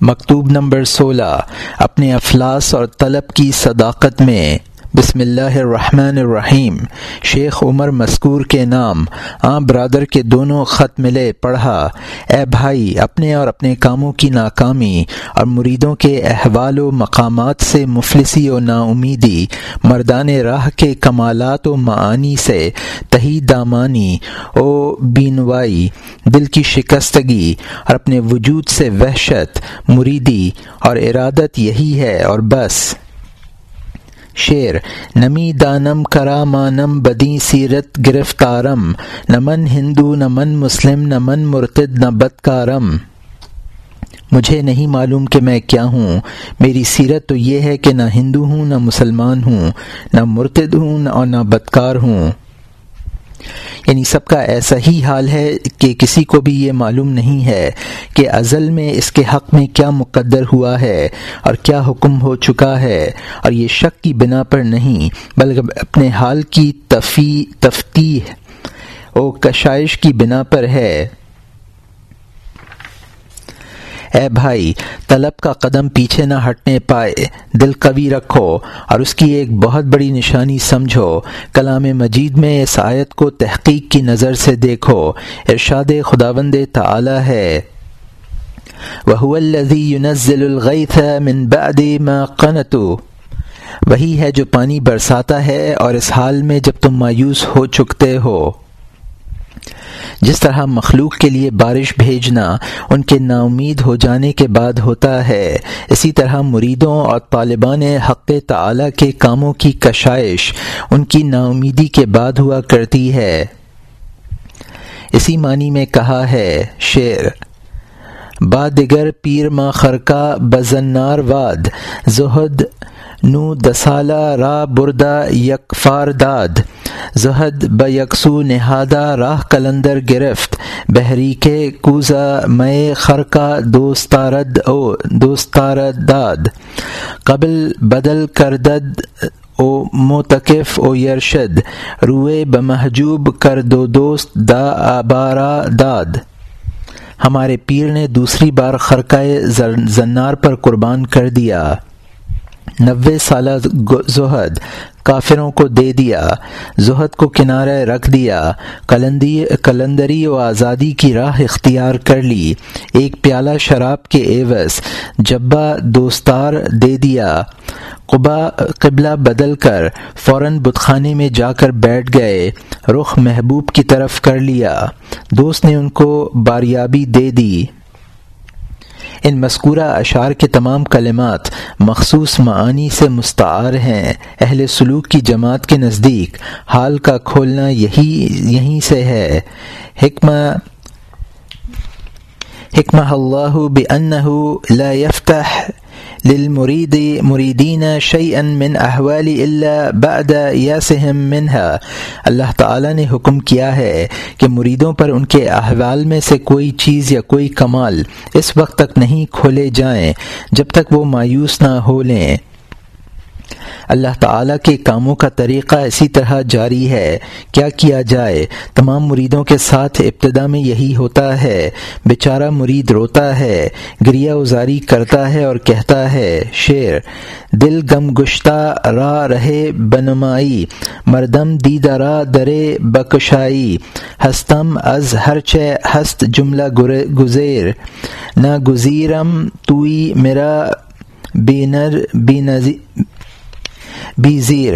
مکتوب نمبر سولہ اپنے افلاس اور طلب کی صداقت میں بسم اللہ الرحمن الرحیم۔ شیخ عمر مسکور کے نام۔ عام برادر کے دونوں خط ملے، پڑھا۔ اے بھائی، اپنے اور اپنے کاموں کی ناکامی اور مریدوں کے احوال و مقامات سے مفلسی و نا امیدی مردان راہ کے کمالات و معانی سے تہی دامانی۔ او بینوائی، دل کی شکستگی اور اپنے وجود سے وحشت، مریدی اور ارادت یہی ہے اور بس۔ شعر نمی دانم کرامانم بدی سیرت گرفتارم نمن ہندو نمن مسلم نمن مرتد، نہ بدکارم۔ مجھے نہیں معلوم کہ میں کیا ہوں۔ میری سیرت تو یہ ہے کہ نہ ہندو ہوں، نہ مسلمان ہوں، نہ مرتد ہوں اور نہ بدکار ہوں۔ یعنی سب کا ایسا ہی حال ہے کہ کسی کو بھی یہ معلوم نہیں ہے کہ ازل میں اس کے حق میں کیا مقدر ہوا ہے اور کیا حکم ہو چکا ہے اور یہ شک کی بنا پر نہیں، بلکہ اپنے حال کی تفتیح و کشائش کی بنا پر ہے۔ اے بھائی، طلب کا قدم پیچھے نہ ہٹنے پائے، دل قوی رکھو اور اس کی ایک بہت بڑی نشانی سمجھو۔ کلام مجید میں اس آیت کو تحقیق کی نظر سے دیکھو۔ ارشاد خداوند تعالی ہے۔ وہ الذي ينزل الغيث من بعد ما قنطوا وہی ہے جو پانی برساتا ہے اور اس حال میں جب تم مایوس ہو چکتے ہو۔ جس طرح مخلوق کے لیے بارش بھیجنا ان کے نا امید ہو جانے کے بعد ہوتا ہے، اسی طرح مریدوں اور طالبان حق تعلیٰ کے کاموں کی کشائش ان کی نا امیدی کے بعد ہوا کرتی ہے۔ اسی معنی میں کہا ہے شعر با پیر ما خرکا بزنار واد، زہد نو دسالہ را بردہ یکفار داد۔ زہد ب یکسو نہادہ راہ کلندر گرفت بحری کے کوزہ میں خرکا دوستارد او دوستارداد۔ قبل بدل کردد او متقف او یرشد، روئے بمحجوب کر دو دوست دا آبارا داد۔ ہمارے پیر نے دوسری بار خرقۂ زنار پر قربان کر دیا۔ نوے سالہ زہد کافروں کو دے دیا، زہد کو کنارے رکھ دیا، کلندی کلندری و آزادی کی راہ اختیار کر لی۔ ایک پیالہ شراب کے ایوس جبا دوستار دے دیا۔ قبا قبلہ بدل کر فوراً بتخانے میں جا کر بیٹھ گئے، رخ محبوب کی طرف کر لیا۔ دوست نے ان کو باریابی دے دی۔ ان مذکورہ اشعار کے تمام کلمات مخصوص معانی سے مستعار ہیں۔ اہل سلوک کی جماعت کے نزدیک حال کا کھولنا یہی، یہیں سے ہے۔ حکمہ حکمہ اللہ بأنه لا يفتح للمريد مریدین شيئا من احوال الا بعد ياسهم منها اللہ تعالی نے حکم کیا ہے کہ مریدوں پر ان کے احوال میں سے کوئی چیز یا کوئی کمال اس وقت تک نہیں کھولے جائیں جب تک وہ مایوس نہ ہو لیں۔ اللہ تعالیٰ کے کاموں کا طریقہ اسی طرح جاری ہے۔ کیا کیا جائے؟ تمام مریدوں کے ساتھ ابتدا میں یہی ہوتا ہے۔ بیچارہ مرید روتا ہے گریا ازاری کرتا ہے اور کہتا ہے شعر دل گم گشتہ را رہے بنمائی، مردم دیدارا درے بکشائی، ہستم از ہر چہ ہست جملہ گزیر۔ نہ گزیرم توئی میرا بینر بی زیر۔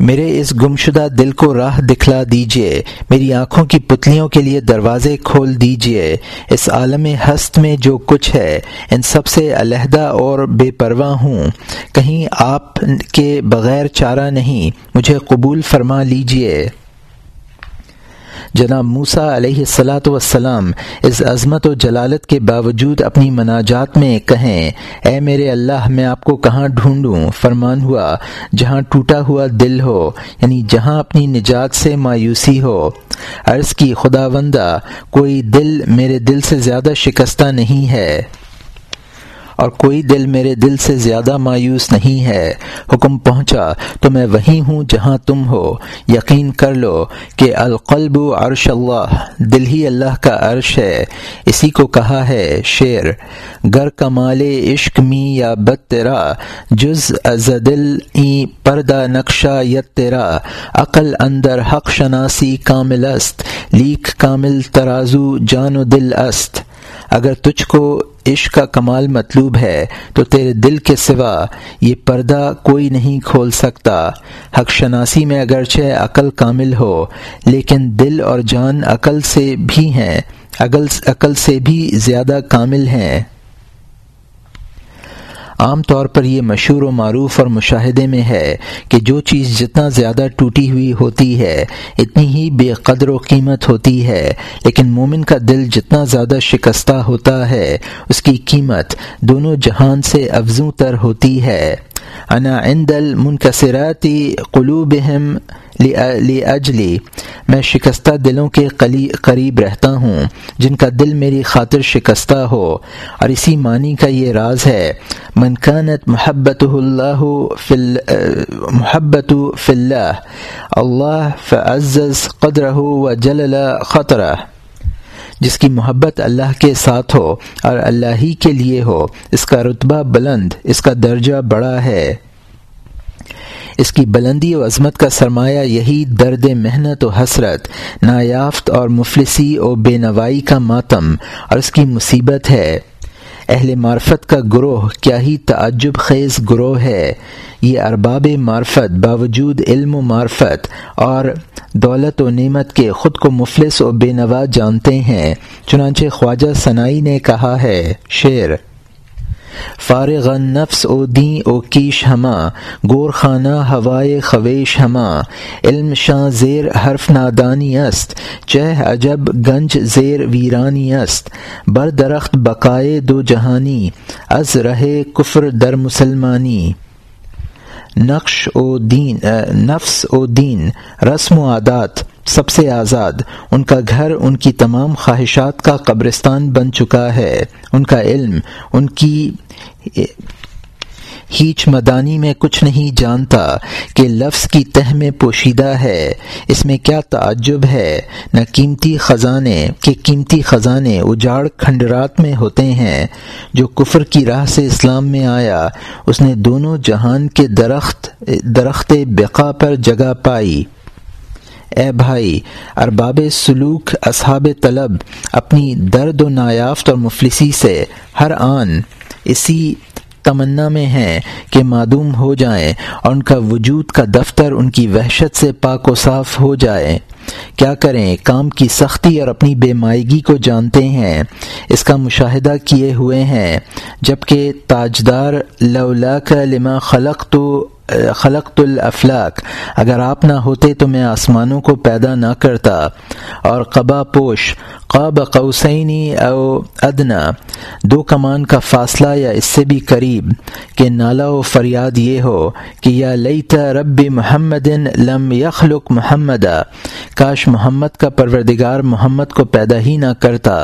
میرے اس گمشدہ دل کو راہ دکھلا دیجیے میری آنکھوں کی پتلیوں کے لیے دروازے کھول دیجیے اس عالم ہست میں جو کچھ ہے، ان سب سے علیحدہ اور بے پرواہ ہوں۔ کہیں آپ کے بغیر چارہ نہیں، مجھے قبول فرما لیجیے جناب موسا علیہ السلاۃ وسلام اس عظمت و جلالت کے باوجود اپنی مناجات میں کہیں، اے میرے اللہ، میں آپ کو کہاں ڈھونڈوں؟ فرمان ہوا، جہاں ٹوٹا ہوا دل ہو یعنی جہاں اپنی نجات سے مایوسی ہو۔ عرض کی خدا وندہ کوئی دل میرے دل سے زیادہ شکستہ نہیں ہے۔ اور کوئی دل میرے دل سے زیادہ مایوس نہیں ہے۔ حکم پہنچا، تو میں وہیں ہوں جہاں تم ہو۔ یقین کر لو کہ القلب عرش اللہ، دل ہی اللہ کا عرش ہے۔ اسی کو کہا ہے شعر، گر کمال عشق می یا بد تیرا، جز از دل ای پردہ نقشہ یت تیرا۔ عقل اندر حق شناسی کامل است، لیک کامل ترازو جان و دل است۔ اگر تجھ کو عشق کا کمال مطلوب ہے تو تیرے دل کے سوا یہ پردہ کوئی نہیں کھول سکتا۔ حق شناسی میں اگرچہ عقل کامل ہو، لیکن دل اور جان عقل سے بھی ہیں عقل سے بھی زیادہ کامل ہیں۔ عام طور پر یہ مشہور و معروف اور مشاہدے میں ہے کہ جو چیز جتنا زیادہ ٹوٹی ہوئی ہوتی ہے، اتنی ہی بے قدر و قیمت ہوتی ہے۔ لیکن مومن کا دل جتنا زیادہ شکستہ ہوتا ہے، اس کی قیمت دونوں جہان سے افزوں تر ہوتی ہے۔ انا عند المنکسرات قلوبہم لی اجلی میں شکستہ دلوں کے قریب رہتا ہوں جن کا دل میری خاطر شکستہ ہو، اور اسی معنی کا یہ راز ہے منکانت محبت اللہ محبت فلّہ اللہ فعزز قدر و جل خطرہ. جس کی محبت اللہ کے ساتھ ہو اور اللہ ہی کے لیے ہو، اس کا رتبہ بلند، اس کا درجہ بڑا ہے۔ اس کی بلندی و عظمت کا سرمایہ یہی درد محنت و حسرت، نایافت اور مفلسی و بے نوائی کا ماتم، اور اس کی مصیبت ہے۔ اہل معرفت کا گروہ کیا ہی تعجب خیز گروہ ہے۔ یہ ارباب معرفت، باوجود علم و معرفت اور دولت و نعمت کے خود کو مفلس و بے نوا جانتے ہیں۔ چنانچہ خواجہ ثنائی نے کہا ہے، شعر فارغ نفس او دیں او کیش ہما گور خانہ ہوائے خویش ہما۔ علم شاہ زیر حرف نادانی است، چہ عجب گنج زیر ویرانی است۔ بر درخت بقائے دو جہانی، از رہے کفر در مسلمانی۔ نقش او دین نفس او دین، رسم و عادات۔ سب سے آزاد۔ ان کا گھر، ان کی تمام خواہشات کا قبرستان بن چکا ہے۔ ان کا علم، ان کی ہیچ مدانی میں کچھ نہیں جانتا کہ لفظ کی تہ میں پوشیدہ ہے۔ اس میں کیا تعجب ہے؟ نہ قیمتی خزانے، کہ قیمتی خزانے اجاڑ کھنڈرات میں ہوتے ہیں۔ جو کفر کی راہ سے اسلام میں آیا، اس نے دونوں جہان کے درخت درخت بقا پر جگہ پائی۔ اے بھائی، ارباب سلوک، اصحاب طلب، اپنی درد و نایافت اور مفلسی سے ہر آن اسی تمنا میں ہیں کہ معدوم ہو جائیں اور ان کا وجود کا دفتر ان کی وحشت سے پاک و صاف ہو جائے۔ کیا کریں؟ کام کی سختی اور اپنی بے مائگی کو جانتے ہیں۔ اس کا مشاہدہ کیے ہوئے ہیں۔ جبکہ تاجدار لولا کا لما خلق تو خلقت الافلاق اگر آپ نہ ہوتے تو میں آسمانوں کو پیدا نہ کرتا، اور قبا پوش، قاب قوسینی او ادنا، دو کمان کا فاصلہ یا اس سے بھی قریب، کہ نالا و فریاد یہ ہو کہ یا لیتا رب محمد لم یخلق محمد کاش محمد کا پروردگار محمد کو پیدا ہی نہ کرتا۔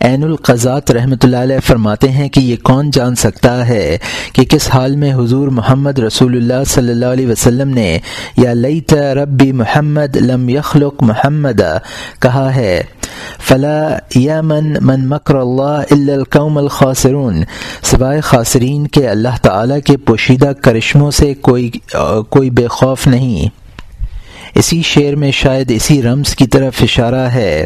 عین القضات رحمۃ اللہ علیہ فرماتے ہیں کہ یہ کون جان سکتا ہے کہ کس حال میں حضور محمد رسول اللہ صلی اللہ علیہ وسلم نے یا لئی ربی محمد لم یخلق محمد کہا ہے، فلا یا من من مکر اللہ القوم الخاصرون سوائے خاصرین کے اللہ تعالی کے پوشیدہ کرشموں سے کوئی کوئی بے خوف نہیں۔ اسی شعر میں شاید اسی رمز کی طرف اشارہ ہے۔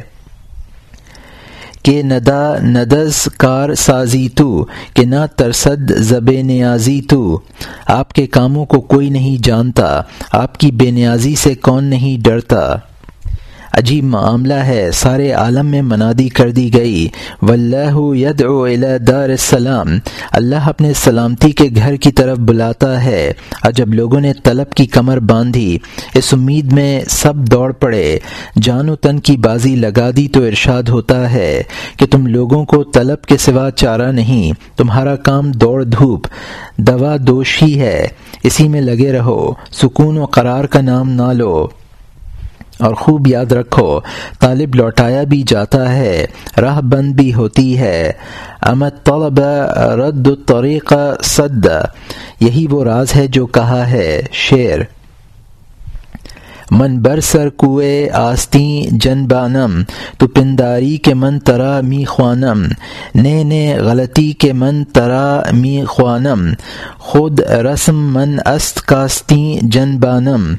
کہ ندا ندز کار سازی تو، کہ نہ ترسد زب نیازی تو۔ آپ کے کاموں کو کوئی نہیں جانتا، آپ کی بے نیازی سے کون نہیں ڈرتا؟ عجیب معاملہ ہے، سارے عالم میں منادی کر دی گئی۔ واللہ یدعو الى دار السلام۔ اللہ اپنے سلامتی کے گھر کی طرف بلاتا ہے۔ اور جب لوگوں نے طلب کی کمر باندھی۔ اس امید میں سب دوڑ پڑے۔ جان و تن کی بازی لگا دی تو ارشاد ہوتا ہے کہ تم لوگوں کو طلب کے سوا چارہ نہیں، تمہارا کام دوڑ دھوپ، دوا دوش ہی ہے۔ اسی میں لگے رہو، سکون و قرار کا نام نہ لو۔ اور خوب یاد رکھو، طالب لوٹایا بھی جاتا ہے، راہ بند بھی ہوتی ہے۔ امت طلب رد الطریق صد یہی وہ راز ہے جو کہا ہے شعر۔ من برسر کوئے آستیں جن بانم تو پنداری کے من ترا می خوانم نے نے غلطی کے من ترا می خوانم خود رسم من است کاستیں جن بانم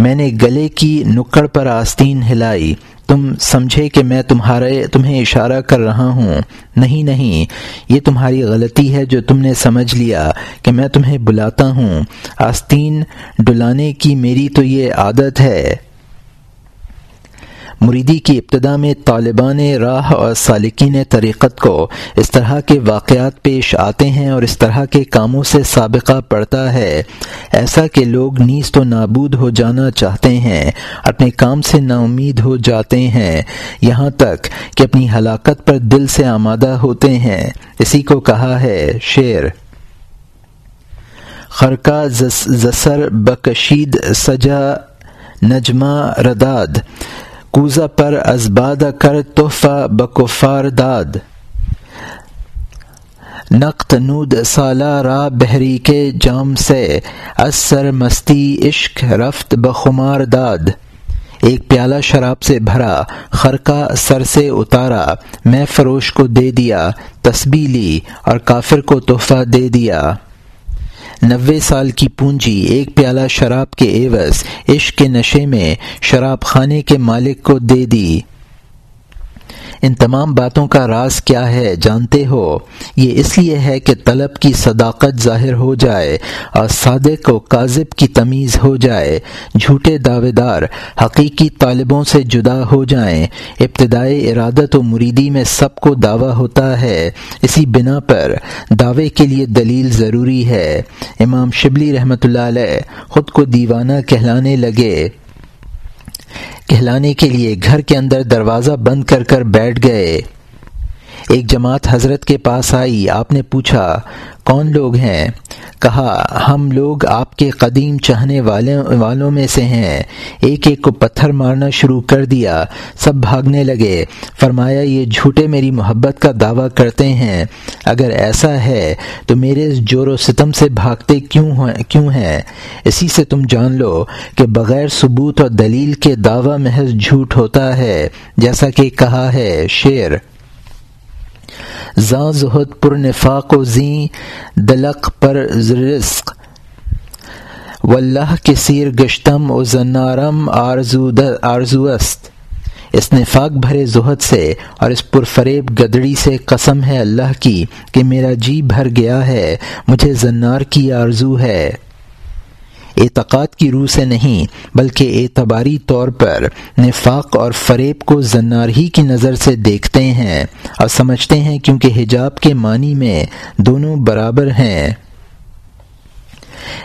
میں نے گلے کی نکڑ پر آستین ہلائی۔ تم سمجھے کہ میں تمہارے تمہیں اشارہ کر رہا ہوں۔ نہیں نہیں، یہ تمہاری غلطی ہے جو تم نے سمجھ لیا کہ میں تمہیں بلاتا ہوں۔ آستین، ڈلانے کی میری تو یہ عادت ہے۔ مریدی کی ابتدا میں طالبان راہ اور سالکین طریقت کو اس طرح کے واقعات پیش آتے ہیں اور اس طرح کے کاموں سے سابقہ پڑتا ہے۔ ایسا کہ لوگ نیز تو نابود ہو جانا چاہتے ہیں، اپنے کام سے نا امید ہو جاتے ہیں۔ یہاں تک کہ اپنی ہلاکت پر دل سے آمادہ ہوتے ہیں۔ اسی کو کہا ہے شعر۔ خرکا زسر بکشید سجا نجمہ رداد۔ کوزا پر ازباد کر تحفہ بکفار داد نقط نود سالہ را بحری کے جام سے اثر مستی عشق رفت بخمار داد ایک پیالہ شراب سے بھرا، خرقہ سر سے اتارا، میں فروش کو دے دیا، تسبیح لی اور کافر کو تحفہ دے دیا۔ نوے سال کی پونجی، ایک پیالہ شراب کے عوض، عشق کے نشے میں شراب خانے کے مالک کو دے دی۔ ان تمام باتوں کا راز کیا ہے جانتے ہو؟ یہ اس لیے ہے کہ طلب کی صداقت ظاہر ہو جائے اور صادق و کاذب کی تمیز ہو جائے۔ جھوٹے دعوے دار حقیقی طالبوں سے جدا ہو جائیں۔ ابتدائی ارادت و مریدی میں سب کو دعویٰ ہوتا ہے۔ اسی بنا پر دعوے کے لیے دلیل ضروری ہے۔ امام شبلی رحمۃ اللہ علیہ خود کو دیوانہ کہلانے لگے۔ کہلانے کے لیے گھر کے اندر دروازہ بند کر کر بیٹھ گئے۔ ایک جماعت حضرت کے پاس آئی، آپ نے پوچھا، کون لوگ ہیں؟ کہا، ہم لوگ آپ کے قدیم چاہنے والے والوں میں سے ہیں۔ ایک ایک کو پتھر مارنا شروع کر دیا، سب بھاگنے لگے۔ فرمایا، یہ جھوٹے میری محبت کا دعویٰ کرتے ہیں۔ اگر ایسا ہے، تو میرے جور و ستم سے بھاگتے کیوں کیوں ہیں؟ اسی سے تم جان لو کہ بغیر ثبوت اور دلیل کے دعویٰ محض جھوٹ ہوتا ہے۔ جیسا کہ کہا ہے، شعر زاں زہد پر نفاق و زیں دلق پر رزق. واللہ کے سیر گشتم و زنارم آرزو است. اس نفاق بھرے زہد سے اور اس پرفریب گدڑی سے قسم ہے اللہ کی کہ میرا جی بھر گیا ہے، مجھے زنار کی آرزو ہے۔ اعتقاد کی روح سے نہیں، بلکہ اعتباری طور پر نفاق اور فریب کو زنار ہی کی نظر سے دیکھتے ہیں اور سمجھتے ہیں کیونکہ حجاب کے معنی میں دونوں برابر ہیں۔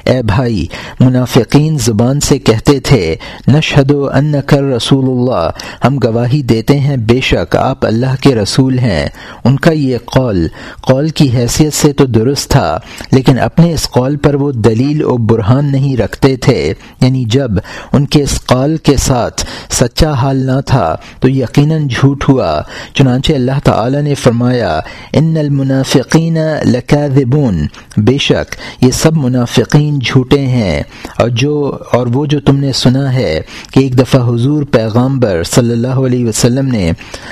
اے بھائی، منافقین زبان سے کہتے تھے نشہد و ان کر رسول اللہ، ہم گواہی دیتے ہیں بے شک آپ اللہ کے رسول ہیں۔ ان کا یہ قول قول کی حیثیت سے تو درست تھا، لیکن اپنے اس قول پر وہ دلیل و برہان نہیں رکھتے تھے۔ یعنی جب ان کے اس قول کے ساتھ سچا حال نہ تھا، تو یقیناً جھوٹ ہوا۔ چنانچہ اللہ تعالی نے فرمایا، ان المنافقین لکاذبون۔ بے شک، یہ سب منافقین جھوٹے ہیں اور جو اور وہ جو تم نے سنا ہے کہ ایک دفعہ حضور پیغامبر صلی اللہ علیہ وسلم نے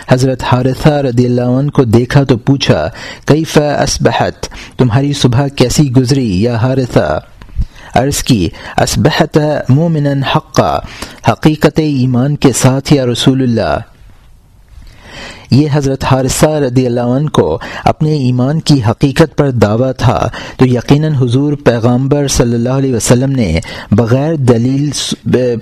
حضرت حارثہ رضی اللہ عنہ کو دیکھا تو پوچھا کئی اسبحت تمہاری صبح کیسی گزری یا حارثہ؟ عرض کی اسبحت مومن حقا، حقیقت ایمان کے ساتھ یا رسول اللہ؟ یہ حضرت حارثہ رضی اللہ عنہ کو اپنے ایمان کی حقیقت پر دعویٰ تھا، تو یقیناً حضور پیغامبر صلی اللہ علیہ وسلم نے بغیر دلیل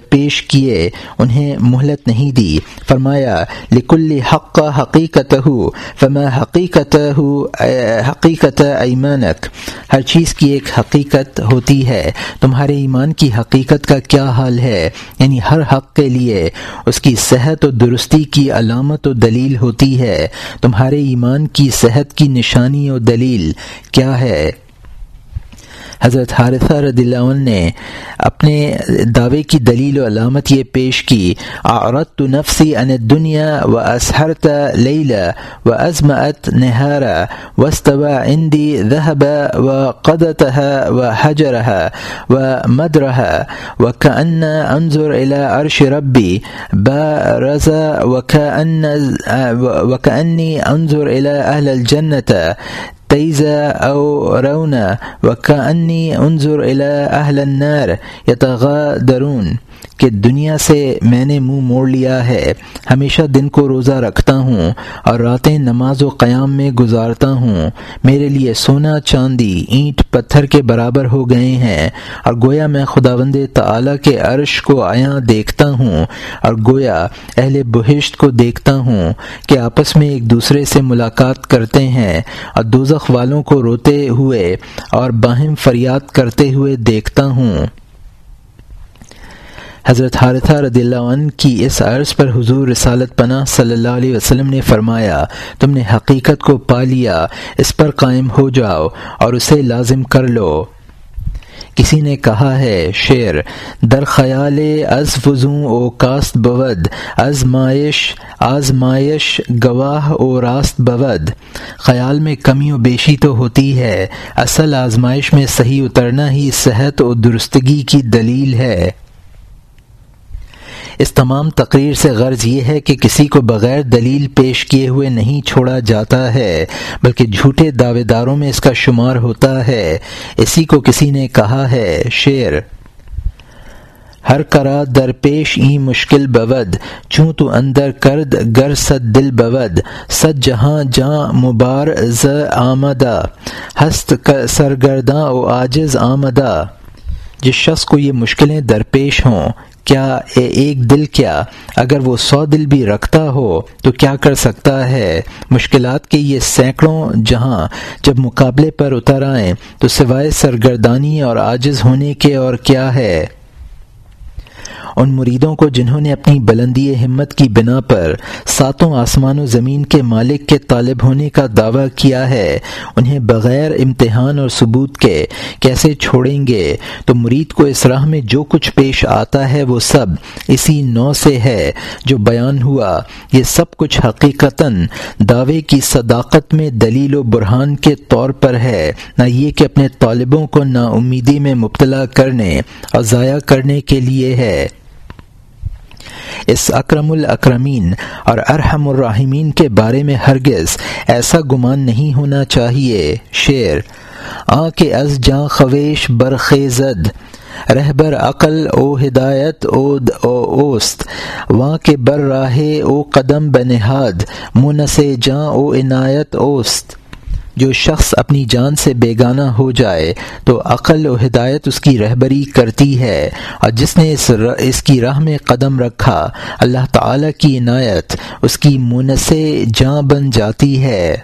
پیش کیے انہیں مہلت نہیں دی۔ فرمایا، لکل حق حقیقت ہو فما حقیقت ہو حقیقت ایمانک ہر چیز کی ایک حقیقت ہوتی ہے۔ تمہارے ایمان کی حقیقت کا کیا حال ہے؟ یعنی ہر حق کے لیے اس کی صحت و درستی کی علامت و دلیل ہوتی ہے۔ تمہارے ایمان کی صحت کی نشانی اور دلیل کیا ہے؟ حضرت حارثہ رضی اللہ عنہ نے اپنے دعوے کی دلیل و علامت یہ پیش کی عورت تو نفسی ان دنیا و اسحرت لیلا و ازمت نہارا وسطوا اندی ذہب و قدتہ و حجرہ و مدرہ و کن انظر الى عرش ربی با رضا و کأنی انظر الى اہل الجنت تیزا او رونا وكأني انظر الى اہل النار يتغادرون. کہ دنیا سے میں نے منہ موڑ لیا ہے، ہمیشہ دن کو روزہ رکھتا ہوں اور راتیں نماز و قیام میں گزارتا ہوں۔ میرے لیے سونا چاندی، اینٹ پتھر کے برابر ہو گئے ہیں اور گویا میں خداوند تعالی کے عرش کو آیا دیکھتا ہوں اور گویا اہل بہشت کو دیکھتا ہوں کہ آپس میں ایک دوسرے سے ملاقات کرتے ہیں اور دوزخ والوں کو روتے ہوئے اور باہم فریاد کرتے ہوئے دیکھتا ہوں۔ حضرت حارثہ رضی اللہ عنہ کی اس عرض پر حضور رسالت پناہ صلی اللہ علیہ وسلم نے فرمایا، تم نے حقیقت کو پا لیا، اس پر قائم ہو جاؤ اور اسے لازم کر لو۔ کسی نے کہا ہے، شعر، در خیال از فضوں او کاست بود، ازمائش، آزمائش گواہ او راست بود۔ خیال میں کمی و بیشی تو ہوتی ہے، اصل آزمائش میں صحیح اترنا ہی صحت و درستگی کی دلیل ہے۔ اس تمام تقریر سے غرض یہ ہے کہ کسی کو بغیر دلیل پیش کیے ہوئے نہیں چھوڑا جاتا ہے، بلکہ جھوٹے دعوے داروں میں اس کا شمار ہوتا ہے۔ اسی کو کسی نے کہا ہے، شعر۔ ہر کرا درپیش ای مشکل بود، چوں تو اندر کرد گر صد دل بود۔ صد جہاں جاں مبار ز آمدہ، ہست سرگرداں او آجز آمدہ۔ جس شخص کو یہ مشکلیں درپیش ہوں کیا ایک دل کیا؟ اگر وہ سو دل بھی رکھتا ہو تو کیا کر سکتا ہے؟ مشکلات کے یہ سینکڑوں جہاں جب مقابلے پر اتر آئیں تو سوائے سرگردانی اور عاجز ہونے کے اور کیا ہے؟ ان مریدوں کو جنہوں نے اپنی بلندی ہمت کی بنا پر ساتوں آسمان و زمین کے مالک کے طالب ہونے کا دعویٰ کیا ہے، انہیں بغیر امتحان اور ثبوت کے کیسے چھوڑیں گے؟ تو مرید کو اس راہ میں جو کچھ پیش آتا ہے وہ سب اسی نو سے ہے جو بیان ہوا۔ یہ سب کچھ حقیقتاً دعوے کی صداقت میں دلیل و برہان کے طور پر ہے۔ نہ یہ کہ اپنے طالبوں کو نا امیدی میں مبتلا کرنے، اور ضائع کرنے کے لیے ہے۔ اس اکرم الاکرمین اور ارحم الرحمین کے بارے میں ہرگز ایسا گمان نہیں ہونا چاہیے۔ شعر آ کے از جاں خویش برخیزد رہبر عقل او ہدایت، او او اوست۔ وہاں کے بر راہ، او قدم بنہاد منس جاں او عنایت اوست۔ جو شخص اپنی جان سے بیگانہ ہو جائے تو عقل و ہدایت اس کی رہبری کرتی ہے۔ اور جس نے اس اس کی راہ میں قدم رکھا، اللہ تعالی کی عنایت اس کی منس جاں بن جاتی ہے۔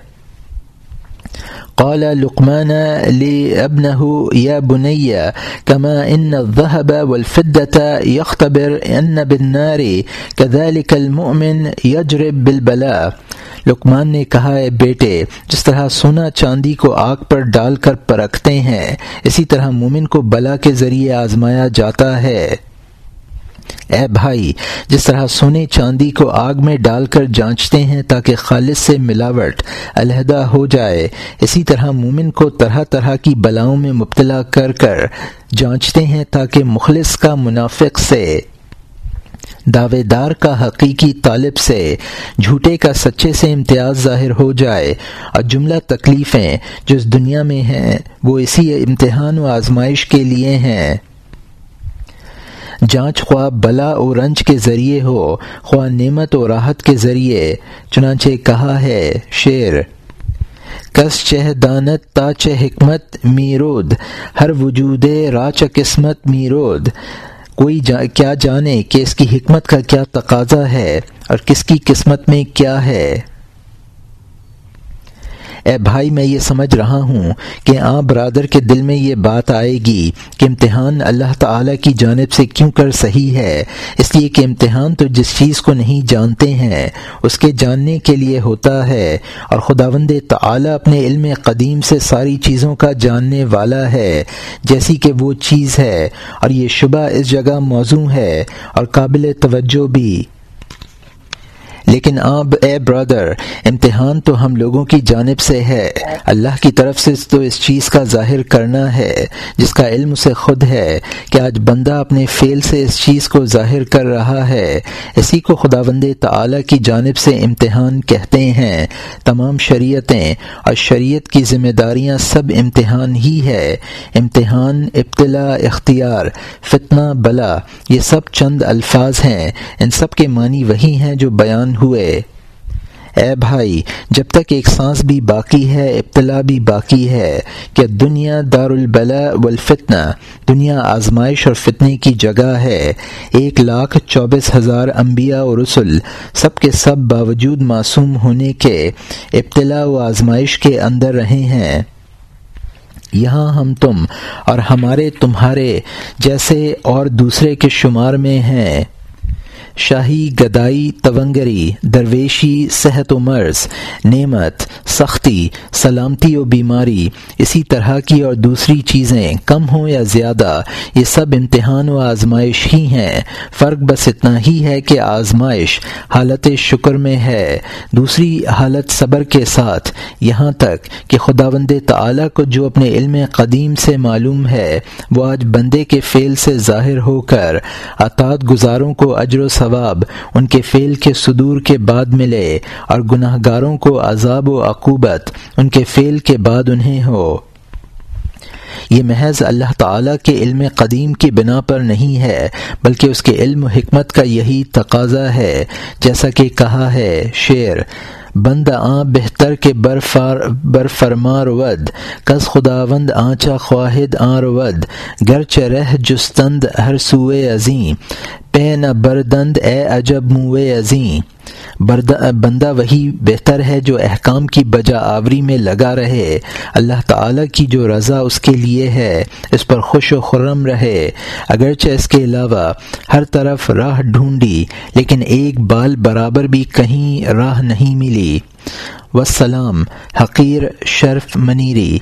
قال لقمان لابنه يا بني كما ان الذهب والفضه يختبر ان بالنار كذلك المؤمن يجرب بالبلاء۔ لقمان نے کہا ہے بیٹے، جس طرح سونا چاندی کو آگ پر ڈال کر پرکھتے ہیں، اسی طرح مومن کو بلا کے ذریعے آزمایا جاتا ہے۔ اے بھائی، جس طرح سونے چاندی کو آگ میں ڈال کر جانچتے ہیں تاکہ خالص سے ملاوٹ علیحدہ ہو جائے، اسی طرح مومن کو طرح طرح کی بلاؤں میں مبتلا کر کر جانچتے ہیں تاکہ مخلص کا منافق سے دعوے دار کا حقیقی طالب سے جھوٹے کا سچے سے امتیاز ظاہر ہو جائے۔ اور جملہ تکلیفیں جو اس دنیا میں ہیں، وہ اسی امتحان و آزمائش کے لیے ہیں۔ جانچ خواہ بلا و رنج کے ذریعے ہو، خواہ نعمت و راحت کے ذریعے، چنانچہ کہا ہے شعر۔ کس چہ دانت، تا چہ حکمت میرود ہر وجود راچ قسمت میرود کوئی جا، کیا جانے کہ اس کی حکمت کا کیا تقاضا ہے اور کس کی قسمت میں کیا ہے؟ اے بھائی میں یہ سمجھ رہا ہوں کہ آپ برادر کے دل میں یہ بات آئے گی کہ امتحان اللہ تعالی کی جانب سے کیوں کر صحیح ہے؟ اس لیے کہ امتحان تو جس چیز کو نہیں جانتے ہیں، اس کے جاننے کے لیے ہوتا ہے۔ اور خداوند تعالی اپنے علم قدیم سے ساری چیزوں کا جاننے والا ہے، جیسی کہ وہ چیز ہے۔ اور یہ شبہ اس جگہ موزوں ہے، اور قابل توجہ بھی۔ لیکن اب اے برادر، امتحان تو ہم لوگوں کی جانب سے ہے۔ اللہ کی طرف سے تو اس چیز کا ظاہر کرنا ہے، جس کا علم سے خود ہے، کہ آج بندہ اپنے فعل سے اس چیز کو ظاہر کر رہا ہے۔ اسی کو خدا بند تعلیٰ کی جانب سے امتحان کہتے ہیں۔ تمام شریعتیں اور شریعت کی ذمہ داریاں سب امتحان ہی ہے۔ امتحان، ابتلا، اختیار، فتنہ، بلا، یہ سب چند الفاظ ہیں۔ ان سب کے معنی وہی ہیں جو بیان ہوئے۔ اے بھائی، جب تک ایک سانس بھی باقی ہے، ابتلا بھی باقی ہے کہ دنیا دار البلا والفتنہ، دنیا آزمائش اور فتنے کی جگہ ہے۔ ایک لاکھ چوبیس ہزار انبیاء و رسول سب کے سب باوجود معصوم ہونے کے ابتلا و آزمائش کے اندر رہے ہیں۔ یہاں ہم تم اور ہمارے تمہارے جیسے اور دوسرے کے شمار میں ہیں۔ شاہی، گدائی، تونگری، درویشی، صحت و مرض، نعمت، سختی، سلامتی و بیماری، اسی طرح کی اور دوسری چیزیں کم ہوں یا زیادہ، یہ سب امتحان و آزمائش ہی ہیں۔ فرق بس اتنا ہی ہے کہ آزمائش حالت شکر میں ہے۔ دوسری حالت صبر کے ساتھ، یہاں تک کہ خدا بند تعلیٰ کو جو اپنے علم قدیم سے معلوم ہے، وہ آج بندے کے فعل سے ظاہر ہو کر اطاط گزاروں کو اجر و ثواب ان کے فعل کے صدور کے بعد ملے اور گناہ گاروں کو عذاب و عقوبت ان کے فعل کے بعد انہیں ہو۔ یہ محض اللہ تعالیٰ کے علم قدیم کی بنا پر نہیں ہے، بلکہ اس کے علم و حکمت کا یہی تقاضا ہے۔ جیسا کہ کہا ہے شعر بند آ بہتر کے برفار بر فرمار ود کس خداوند آنچا خواہد آر ود گرچ رہ جستند ہر سوئے عظیم۔ پے نہ بردند، اے عجب موئے عظیم۔ بندہ وہی بہتر ہے جو احکام کی بجا آوری میں لگا رہے۔ اللہ تعالی کی جو رضا اس کے لیے ہے، اس پر خوش و خرم رہے۔ اگرچہ اس کے علاوہ ہر طرف راہ ڈھونڈی، لیکن ایک بال برابر بھی کہیں راہ نہیں ملی۔ وسلام حقیر، شرف، منیری۔